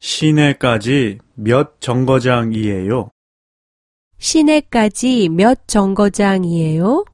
시내까지 몇 정거장이에요? 시내까지 몇 정거장이에요?